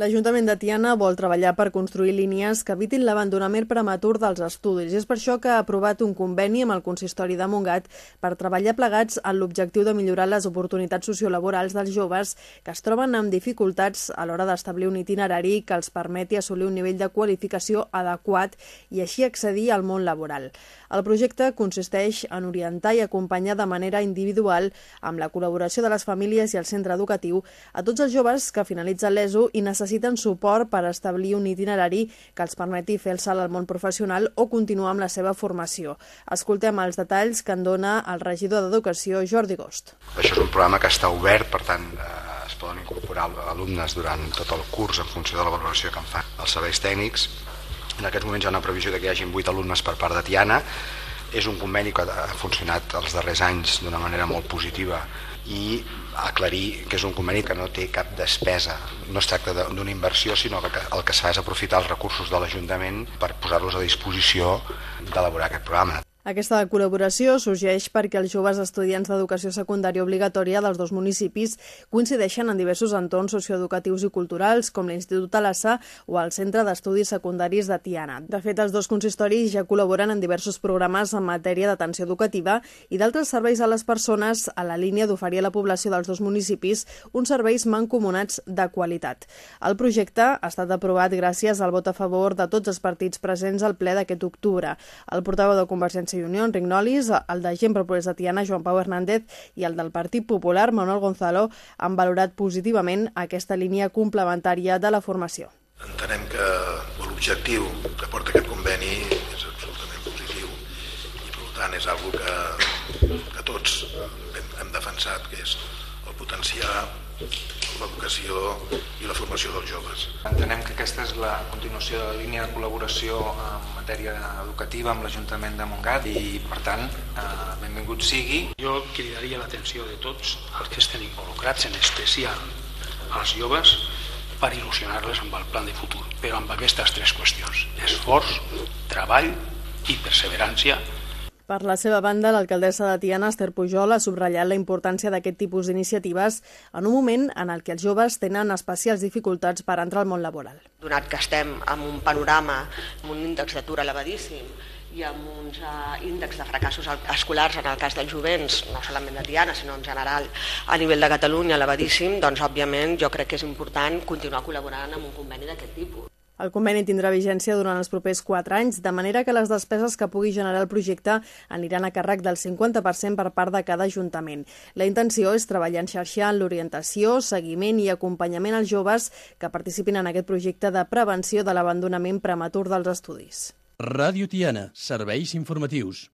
L'Ajuntament de Tiana vol treballar per construir línies que evitin l'abandonament prematur dels estudis. És per això que ha aprovat un conveni amb el Consistori de Montgat per treballar plegats en l'objectiu de millorar les oportunitats sociolaborals dels joves que es troben amb dificultats a l'hora d'establir un itinerari que els permeti assolir un nivell de qualificació adequat i així accedir al món laboral. El projecte consisteix en orientar i acompanyar de manera individual, amb la col·laboració de les famílies i el centre educatiu, a tots els joves que finalitzen l'ESO i necessiten necessiten suport per establir un itinerari que els permeti fer el salt al món professional o continuar amb la seva formació. Escoltem els detalls que en dona el regidor d'Educació, Jordi Gost. Això és un programa que està obert, per tant, eh, es poden incorporar alumnes durant tot el curs en funció de la valoració que en fan els serveis tècnics. En aquests moments hi ha una previsió de que hi hagin 8 alumnes per part de Tiana. És un conveni que ha funcionat els darrers anys d'una manera molt positiva i aclarir que és un conveni que no té cap despesa. No es tracta d'una inversió, sinó que el que es fa és aprofitar els recursos de l'Ajuntament per posar-los a disposició d'elaborar aquest programa. Aquesta col·laboració sorgeix perquè els joves estudiants d'educació secundària obligatòria dels dos municipis coincideixen en diversos entorns socioeducatius i culturals, com l'Institut Alassa o el Centre d'Estudis Secundaris de Tiana. De fet, els dos consistoris ja col·laboren en diversos programes en matèria d'atenció educativa i d'altres serveis a les persones a la línia d'oferir a la població dels dos municipis uns serveis mancomunats de qualitat. El projecte ha estat aprovat gràcies al vot a favor de tots els partits presents al ple d'aquest octubre. El portaveu de Convergència Convergència i Unió, Enric Nolis, el de Gent Progrés de Tiana, Joan Pau Hernández, i el del Partit Popular, Manuel Gonzalo, han valorat positivament aquesta línia complementària de la formació. Entenem que l'objectiu que porta aquest conveni és absolutament positiu i per tant és algo que, que tots hem, hem defensat, que és el potenciar l'educació i la formació dels joves. Entenem que aquesta és la continuació de la línia de col·laboració en matèria educativa amb l'Ajuntament de Montgat i, per tant, eh, benvingut sigui. Jo cridaria l'atenció de tots els que estan involucrats, en especial als joves, per il·lusionar-les amb el plan de futur, però amb aquestes tres qüestions, esforç, treball i perseverància per la seva banda, l'alcaldessa de Tiana, Esther Pujol, ha subratllat la importància d'aquest tipus d'iniciatives en un moment en el què els joves tenen especials dificultats per entrar al món laboral. Donat que estem en un panorama amb un índex d'atur elevadíssim i amb uns uh, índexs de fracassos escolars en el cas dels jovents, no solament de Tiana, sinó en general a nivell de Catalunya elevadíssim, doncs òbviament jo crec que és important continuar col·laborant amb un conveni d'aquest tipus. El conveni tindrà vigència durant els propers 4 anys, de manera que les despeses que pugui generar el projecte aniran a càrrec del 50% per part de cada ajuntament. La intenció és treballar en xarxa en l'orientació, seguiment i acompanyament als joves que participin en aquest projecte de prevenció de l'abandonament prematur dels estudis. Ràdio Tiana, serveis informatius.